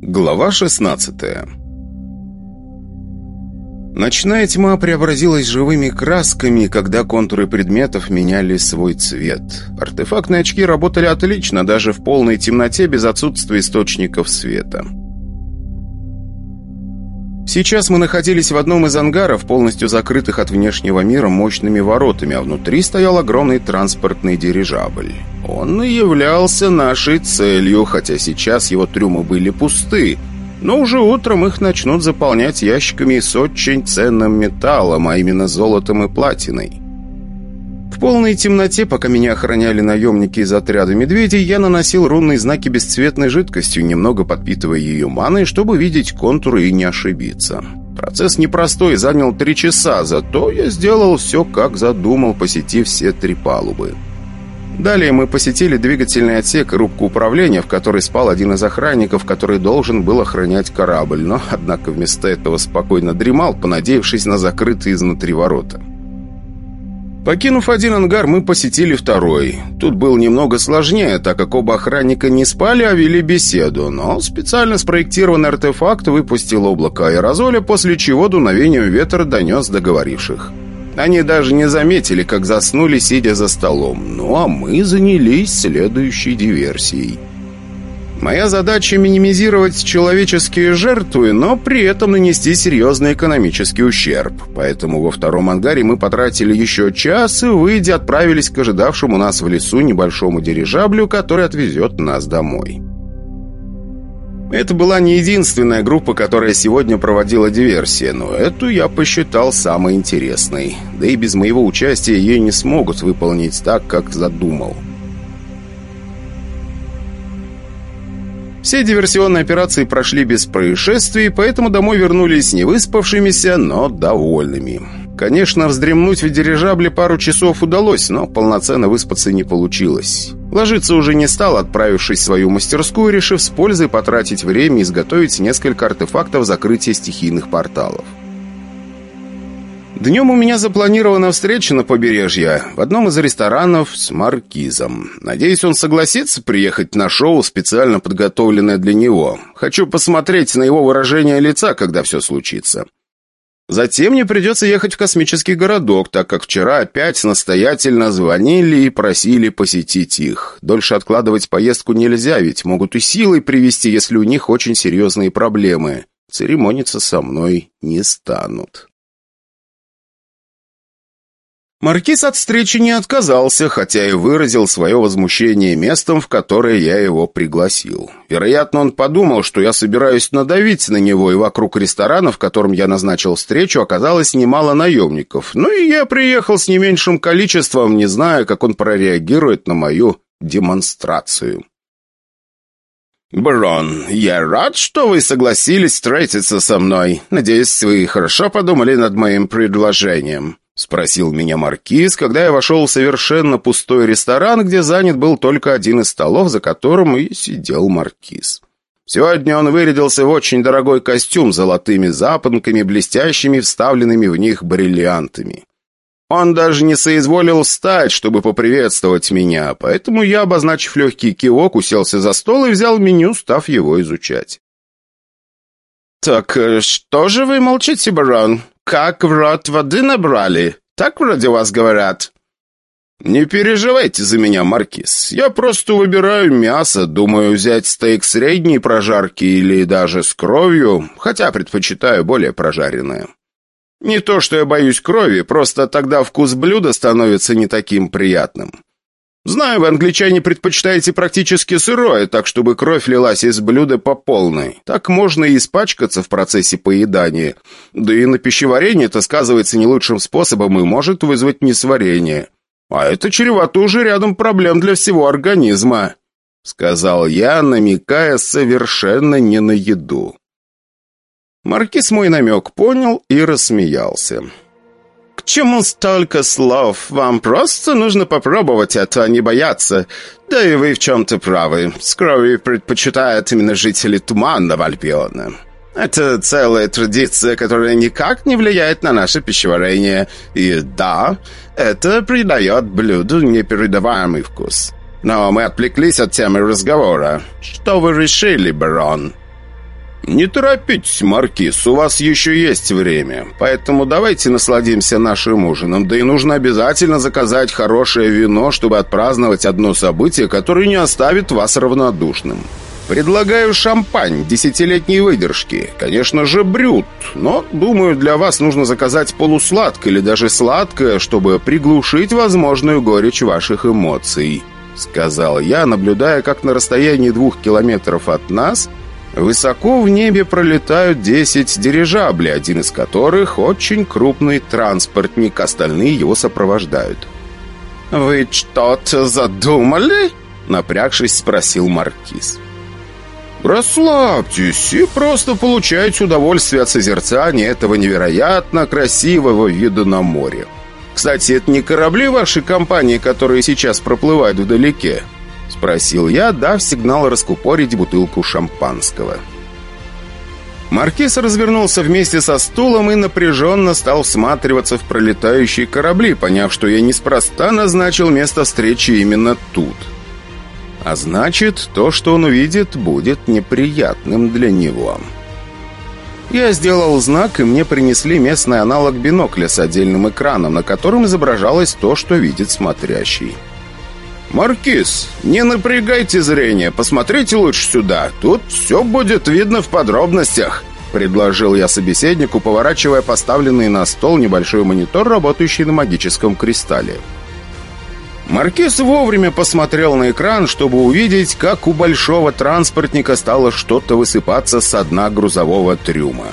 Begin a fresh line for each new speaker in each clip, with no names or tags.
Глава 16 Ночная тьма преобразилась живыми красками, когда контуры предметов меняли свой цвет. Артефактные очки работали отлично, даже в полной темноте без отсутствия источников света. Сейчас мы находились в одном из ангаров, полностью закрытых от внешнего мира мощными воротами, а внутри стоял огромный транспортный дирижабль. Он и являлся нашей целью, хотя сейчас его трюмы были пусты, но уже утром их начнут заполнять ящиками с очень ценным металлом, а именно золотом и платиной. В полной темноте, пока меня охраняли наемники из отряда медведей, я наносил рунные знаки бесцветной жидкостью, немного подпитывая ее маной, чтобы видеть контуры и не ошибиться. Процесс непростой, занял три часа, зато я сделал все, как задумал, посетив все три палубы. Далее мы посетили двигательный отсек и рубку управления, в которой спал один из охранников, который должен был охранять корабль, но, однако, вместо этого спокойно дремал, понадеявшись на закрытые изнутри ворота. Покинув один ангар, мы посетили второй. Тут было немного сложнее, так как оба охранника не спали, а вели беседу, но специально спроектированный артефакт выпустил облако аэрозоля, после чего дуновением ветра донес договоривших. Они даже не заметили, как заснули, сидя за столом. Ну, а мы занялись следующей диверсией. Моя задача минимизировать человеческие жертвы, но при этом нанести серьезный экономический ущерб. Поэтому во втором ангаре мы потратили еще час и, выйдя, отправились к ожидавшему нас в лесу небольшому дирижаблю, который отвезет нас домой. Это была не единственная группа, которая сегодня проводила диверсии, но эту я посчитал самой интересной. Да и без моего участия ее не смогут выполнить так, как задумал. Все диверсионные операции прошли без происшествий, поэтому домой вернулись не выспавшимися, но довольными. Конечно, вздремнуть в дирижабле пару часов удалось, но полноценно выспаться не получилось. Ложиться уже не стал, отправившись в свою мастерскую, решив с пользой потратить время и изготовить несколько артефактов закрытия стихийных порталов. Днем у меня запланирована встреча на побережье в одном из ресторанов с Маркизом. Надеюсь, он согласится приехать на шоу, специально подготовленное для него. Хочу посмотреть на его выражение лица, когда все случится. Затем мне придется ехать в космический городок, так как вчера опять настоятельно звонили и просили посетить их. Дольше откладывать поездку нельзя, ведь могут и силой привести, если у них очень серьезные проблемы. Церемониться со мной не станут. Маркиз от встречи не отказался, хотя и выразил свое возмущение местом, в которое я его пригласил. Вероятно, он подумал, что я собираюсь надавить на него, и вокруг ресторана, в котором я назначил встречу, оказалось немало наемников. Ну и я приехал с не меньшим количеством, не зная, как он прореагирует на мою демонстрацию. «Брон, я рад, что вы согласились встретиться со мной. Надеюсь, вы хорошо подумали над моим предложением». — спросил меня маркиз, когда я вошел в совершенно пустой ресторан, где занят был только один из столов, за которым и сидел маркиз. Сегодня он вырядился в очень дорогой костюм с золотыми запонками, блестящими, вставленными в них бриллиантами. Он даже не соизволил встать, чтобы поприветствовать меня, поэтому я, обозначив легкий кивок, уселся за стол и взял меню, став его изучать. «Так э, что же вы молчите, барон? Как в рот воды набрали. Так вроде вас говорят». «Не переживайте за меня, Маркиз. Я просто выбираю мясо, думаю взять стейк средней прожарки или даже с кровью, хотя предпочитаю более прожаренное. Не то, что я боюсь крови, просто тогда вкус блюда становится не таким приятным. Знаю, вы, англичане, предпочитаете практически сырое, так чтобы кровь лилась из блюда по полной. Так можно и испачкаться в процессе поедания. Да и на пищеварение это сказывается не лучшим способом и может вызвать несварение. А это чревато уже рядом проблем для всего организма», — сказал я, намекая совершенно не на еду. Маркиз мой намек понял и рассмеялся чему столько слов? Вам просто нужно попробовать это, а не бояться. Да и вы в чем-то правы. С кровью предпочитают именно жители Туманного Альбиона. Это целая традиция, которая никак не влияет на наше пищеварение. И да, это придает блюду непередаваемый вкус. Но мы отвлеклись от темы разговора. Что вы решили, барон?» «Не торопитесь, Маркиз, у вас еще есть время, поэтому давайте насладимся нашим ужином, да и нужно обязательно заказать хорошее вино, чтобы отпраздновать одно событие, которое не оставит вас равнодушным». Предлагаю шампань десятилетней выдержки. Конечно же, брют, но, думаю, для вас нужно заказать полусладкое или даже сладкое, чтобы приглушить возможную горечь ваших эмоций», — сказал я, наблюдая, как на расстоянии двух километров от нас высоко в небе пролетают десять дирижаблей, один из которых очень крупный транспортник, остальные его сопровождают. «Вы что-то задумали?» — напрягшись, спросил Маркиз. Расслабьтесь и просто получайте удовольствие от созерцания этого невероятно красивого вида на море. Кстати, это не корабли вашей компании, которые сейчас проплывают вдалеке?» Спросил я, дав сигнал раскупорить бутылку шампанского. Маркиз развернулся вместе со стулом и напряженно стал всматриваться в пролетающие корабли, поняв, что я неспроста назначил место встречи именно тут. А значит, то, что он увидит, будет неприятным для него. Я сделал знак, и мне принесли местный аналог бинокля с отдельным экраном, на котором изображалось то, что видит смотрящий. «Маркиз, не напрягайте зрение, посмотрите лучше сюда. Тут все будет видно в подробностях», — предложил я собеседнику, поворачивая поставленный на стол небольшой монитор, работающий на магическом кристалле. Маркиз вовремя посмотрел на экран, чтобы увидеть, как у большого транспортника стало что-то высыпаться со дна грузового трюма.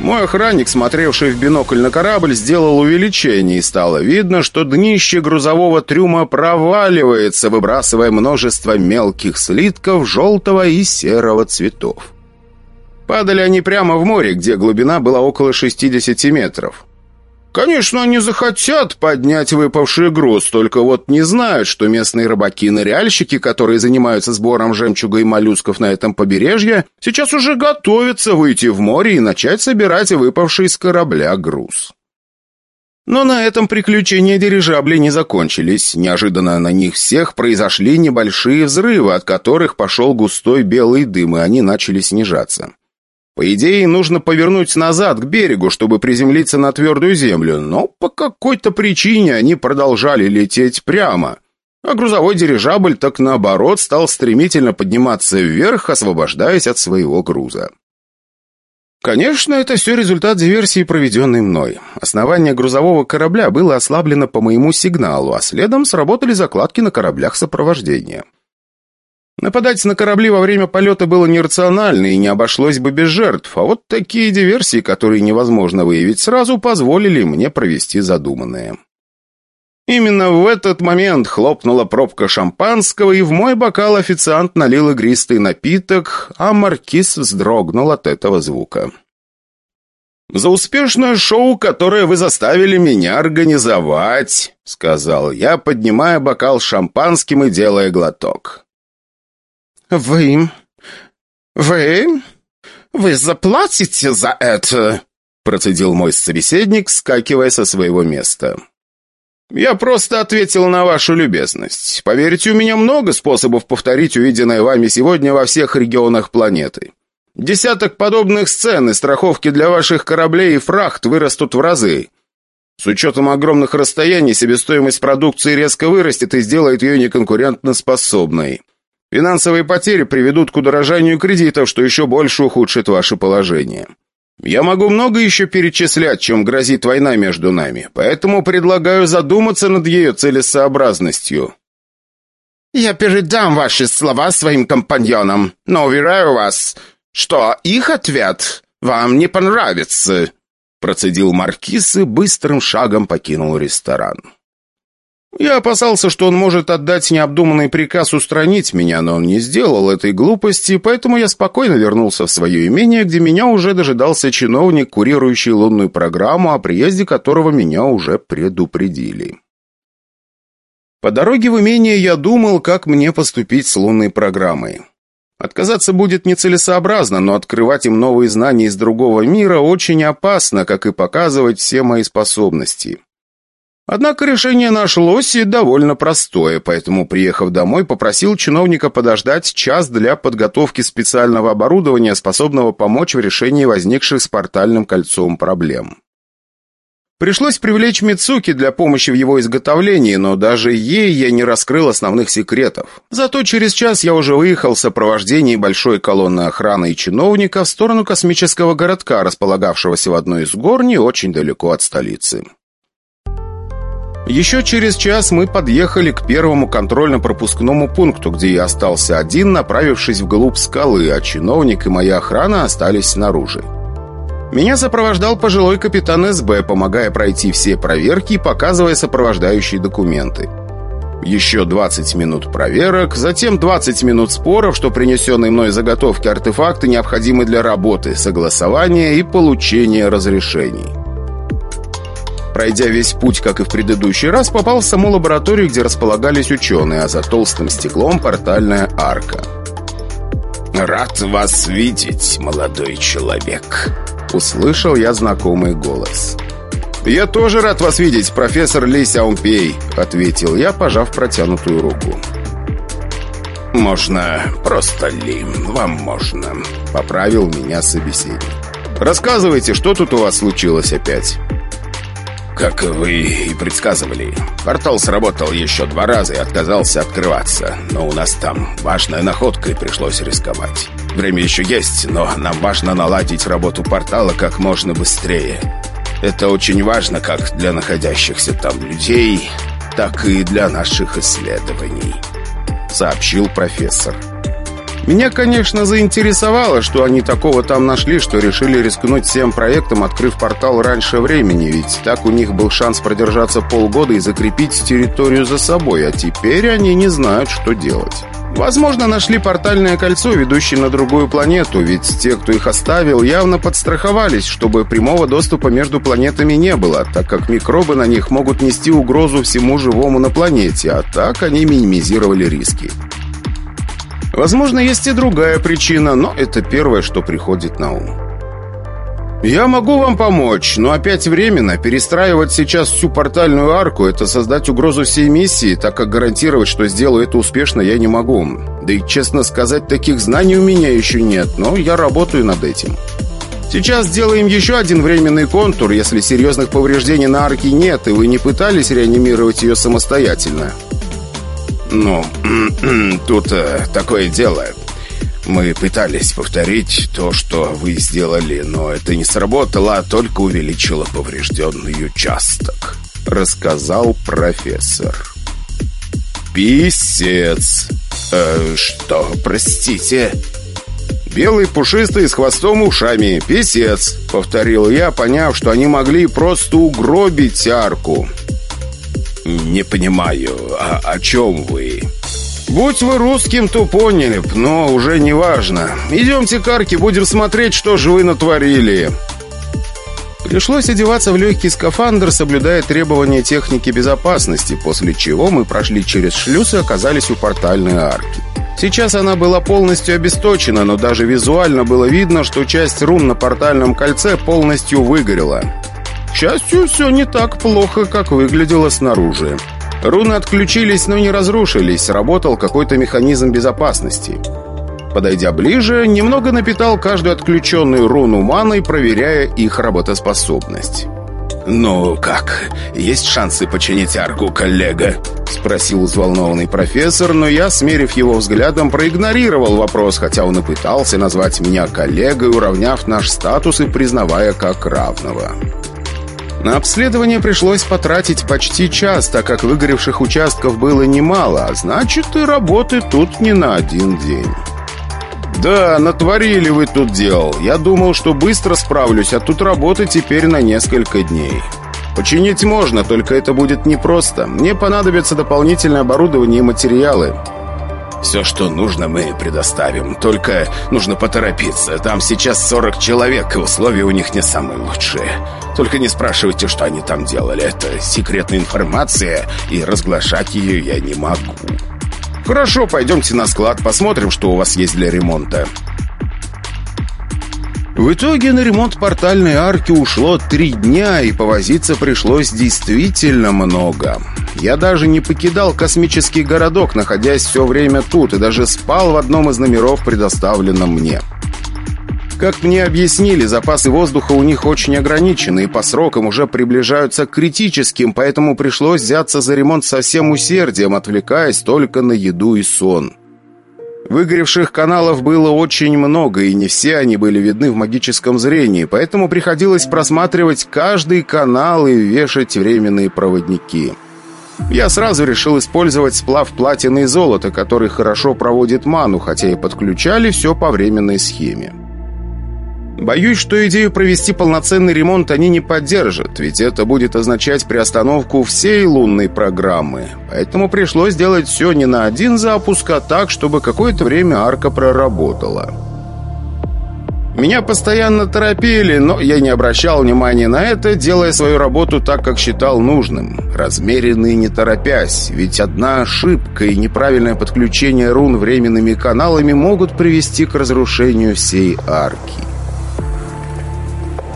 Мой охранник, смотревший в бинокль на корабль, сделал увеличение, и стало видно, что днище грузового трюма проваливается, выбрасывая множество мелких слитков желтого и серого цветов. Падали они прямо в море, где глубина была около 60 метров. Конечно, они захотят поднять выпавший груз, только вот не знают, что местные рыбаки-ныряльщики, которые занимаются сбором жемчуга и моллюсков на этом побережье, сейчас уже готовятся выйти в море и начать собирать выпавший с корабля груз. Но на этом приключения дирижабли не закончились. Неожиданно на них всех произошли небольшие взрывы, от которых пошел густой белый дым, и они начали снижаться. По идее, нужно повернуть назад к берегу, чтобы приземлиться на твердую землю, но по какой-то причине они продолжали лететь прямо. А грузовой дирижабль так наоборот стал стремительно подниматься вверх, освобождаясь от своего груза. Конечно, это все результат диверсии, проведенной мной. Основание грузового корабля было ослаблено по моему сигналу, а следом сработали закладки на кораблях сопровождения. Нападать на корабли во время полета было нерационально и не обошлось бы без жертв, а вот такие диверсии, которые невозможно выявить сразу, позволили мне провести задуманное. Именно в этот момент хлопнула пробка шампанского, и в мой бокал официант налил игристый напиток, а маркиз вздрогнул от этого звука. «За успешное шоу, которое вы заставили меня организовать», — сказал я, поднимая бокал шампанским и делая глоток. «Вы... вы... вы заплатите за это?» Процедил мой собеседник, скакивая со своего места. «Я просто ответил на вашу любезность. Поверьте, у меня много способов повторить увиденное вами сегодня во всех регионах планеты. Десяток подобных сцен и страховки для ваших кораблей и фрахт вырастут в разы. С учетом огромных расстояний себестоимость продукции резко вырастет и сделает ее неконкурентоспособной. Финансовые потери приведут к удорожанию кредитов, что еще больше ухудшит ваше положение. Я могу много еще перечислять, чем грозит война между нами, поэтому предлагаю задуматься над ее целесообразностью». «Я передам ваши слова своим компаньонам, но уверяю вас, что их ответ вам не понравится», процедил Маркиз и быстрым шагом покинул ресторан. Я опасался, что он может отдать необдуманный приказ устранить меня, но он не сделал этой глупости, поэтому я спокойно вернулся в свое имение, где меня уже дожидался чиновник, курирующий лунную программу, о приезде которого меня уже предупредили. По дороге в имение я думал, как мне поступить с лунной программой. Отказаться будет нецелесообразно, но открывать им новые знания из другого мира очень опасно, как и показывать все мои способности. Однако решение нашлось и довольно простое, поэтому, приехав домой, попросил чиновника подождать час для подготовки специального оборудования, способного помочь в решении возникших с портальным кольцом проблем. Пришлось привлечь Мицуки для помощи в его изготовлении, но даже ей я не раскрыл основных секретов. Зато через час я уже выехал в сопровождении большой колонны охраны и чиновника в сторону космического городка, располагавшегося в одной из гор не очень далеко от столицы. Еще через час мы подъехали к первому контрольно-пропускному пункту, где я остался один, направившись вглубь скалы, а чиновник и моя охрана остались снаружи. Меня сопровождал пожилой капитан СБ, помогая пройти все проверки и показывая сопровождающие документы. Еще 20 минут проверок, затем 20 минут споров, что принесенные мной заготовки артефакты необходимы для работы, согласования и получения разрешений. Пройдя весь путь, как и в предыдущий раз, попал в саму лабораторию, где располагались ученые, а за толстым стеклом портальная арка.
«Рад вас видеть, молодой человек»,
Услышал я знакомый голос. «Я тоже рад вас видеть, профессор Ли Сяомпей», — ответил я, пожав протянутую руку.
«Можно просто Ли, вам можно», —
поправил меня собеседник. «Рассказывайте, что тут у вас случилось опять?»
Как вы и предсказывали, портал сработал еще два раза и отказался открываться. Но у нас там важная находка и пришлось рисковать. Время еще есть, но нам важно наладить работу портала как можно быстрее. Это очень важно как для находящихся там людей, так и для наших исследований», — сообщил профессор.
Меня, конечно, заинтересовало, что они такого там нашли, что решили рискнуть всем проектом, открыв портал раньше времени, ведь так у них был шанс продержаться полгода и закрепить территорию за собой, а теперь они не знают, что делать. Возможно, нашли портальное кольцо, ведущее на другую планету, ведь те, кто их оставил, явно подстраховались, чтобы прямого доступа между планетами не было, так как микробы на них могут нести угрозу всему живому на планете, а так они минимизировали риски. Возможно, есть и другая причина, но это первое, что приходит на ум. Я могу вам помочь, но опять временно. Перестраивать сейчас всю портальную арку – это создать угрозу всей миссии, так как гарантировать, что сделаю это успешно, я не могу. Да и, честно сказать, таких знаний у меня еще нет, но я работаю над этим. Сейчас сделаем еще один временный контур, если серьезных повреждений на арке нет, и вы не пытались реанимировать ее самостоятельно.
«Ну, тут э, такое дело. Мы пытались повторить то, что вы сделали, но это не сработало, а только увеличило поврежденный участок», — рассказал профессор.
«Писец!»
э, «Что, простите?»
«Белый пушистый с хвостом и ушами. Писец!» — повторил я, поняв, что они могли просто угробить арку.
«Не понимаю, а о чем вы?»
«Будь вы русским, то поняли б, но уже не важно. Идемте к арке, будем смотреть, что же вы натворили». Пришлось одеваться в легкий скафандр, соблюдая требования техники безопасности, после чего мы прошли через шлюз и оказались у портальной арки. Сейчас она была полностью обесточена, но даже визуально было видно, что часть рун на портальном кольце полностью выгорела. К счастью, все не так плохо, как выглядело снаружи. Руны отключились, но не разрушились, работал какой-то механизм безопасности. Подойдя ближе, немного напитал каждую отключенную руну маной, проверяя их работоспособность.
«Ну как, есть шансы починить арку, коллега?»
Спросил взволнованный профессор, но я, смерив его взглядом, проигнорировал вопрос, хотя он и пытался назвать меня коллегой, уравняв наш статус и признавая как равного. На обследование пришлось потратить почти час, так как выгоревших участков было немало, а значит и работы тут не на один день. «Да, натворили вы тут дел. Я думал, что быстро справлюсь, а тут работы теперь на несколько дней. Починить можно, только это будет непросто. Мне понадобится дополнительное оборудование и материалы.
Все, что нужно, мы предоставим. Только нужно поторопиться. Там сейчас 40 человек, и условия у них не самые лучшие. Только не спрашивайте, что они там делали. Это секретная информация, и разглашать ее я не могу.
Хорошо, пойдемте на склад, посмотрим, что у вас есть для ремонта. В итоге на ремонт портальной арки ушло три дня, и повозиться пришлось действительно много. Я даже не покидал космический городок, находясь все время тут, и даже спал в одном из номеров, предоставленном мне. Как мне объяснили, запасы воздуха у них очень ограничены и по срокам уже приближаются к критическим, поэтому пришлось взяться за ремонт со всем усердием, отвлекаясь только на еду и сон. Выгоревших каналов было очень много, и не все они были видны в магическом зрении, поэтому приходилось просматривать каждый канал и вешать временные проводники. Я сразу решил использовать сплав платины и золота, который хорошо проводит ману, хотя и подключали все по временной схеме. Боюсь, что идею провести полноценный ремонт они не поддержат, ведь это будет означать приостановку всей лунной программы. Поэтому пришлось сделать все не на один запуск, а так, чтобы какое-то время арка проработала. Меня постоянно торопили, но я не обращал внимания на это, делая свою работу так, как считал нужным. Размеренный не торопясь, ведь одна ошибка и неправильное подключение рун временными каналами могут привести к разрушению всей арки.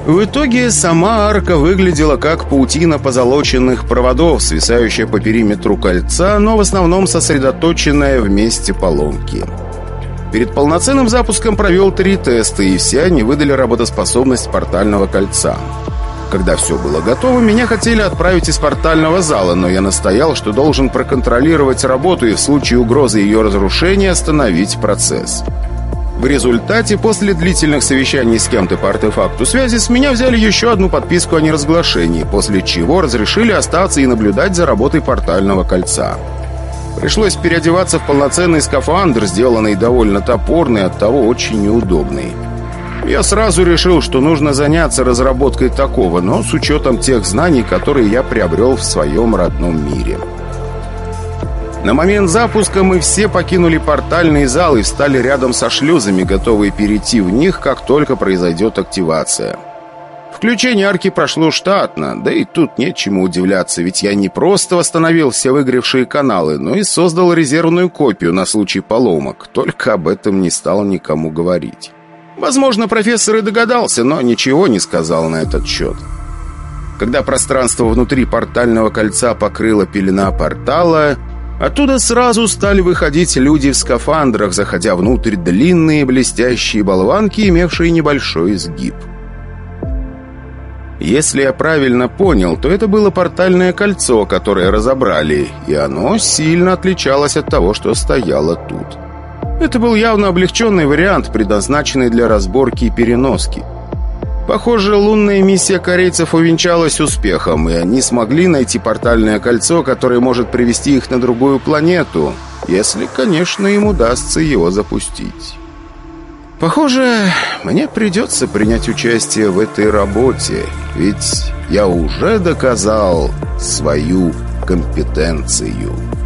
В итоге сама арка выглядела как паутина позолоченных проводов, свисающая по периметру кольца, но в основном сосредоточенная в месте поломки. Перед полноценным запуском провел три теста, и все они выдали работоспособность портального кольца. Когда все было готово, меня хотели отправить из портального зала, но я настоял, что должен проконтролировать работу и в случае угрозы ее разрушения остановить процесс. В результате, после длительных совещаний с кем-то по артефакту связи, с меня взяли еще одну подписку о неразглашении, после чего разрешили остаться и наблюдать за работой портального кольца. Пришлось переодеваться в полноценный скафандр, сделанный довольно топорный, оттого очень неудобный. Я сразу решил, что нужно заняться разработкой такого, но с учетом тех знаний, которые я приобрел в своем родном мире. На момент запуска мы все покинули портальный зал и встали рядом со шлюзами, готовые перейти в них, как только произойдет активация. Включение арки прошло штатно, да и тут нет чему удивляться, ведь я не просто восстановил все выгревшие каналы, но и создал резервную копию на случай поломок, только об этом не стал никому говорить. Возможно, профессор и догадался, но ничего не сказал на этот счет. Когда пространство внутри портального кольца покрыла пелена портала, Оттуда сразу стали выходить люди в скафандрах, заходя внутрь длинные блестящие болванки, имевшие небольшой изгиб. Если я правильно понял, то это было портальное кольцо, которое разобрали, и оно сильно отличалось от того, что стояло тут. Это был явно облегченный вариант, предназначенный для разборки и переноски. Похоже, лунная миссия корейцев увенчалась успехом, и они смогли найти портальное кольцо, которое может привести их на другую планету, если, конечно, им удастся его запустить. Похоже, мне придется принять участие в этой работе, ведь я уже доказал свою компетенцию».